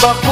Bye.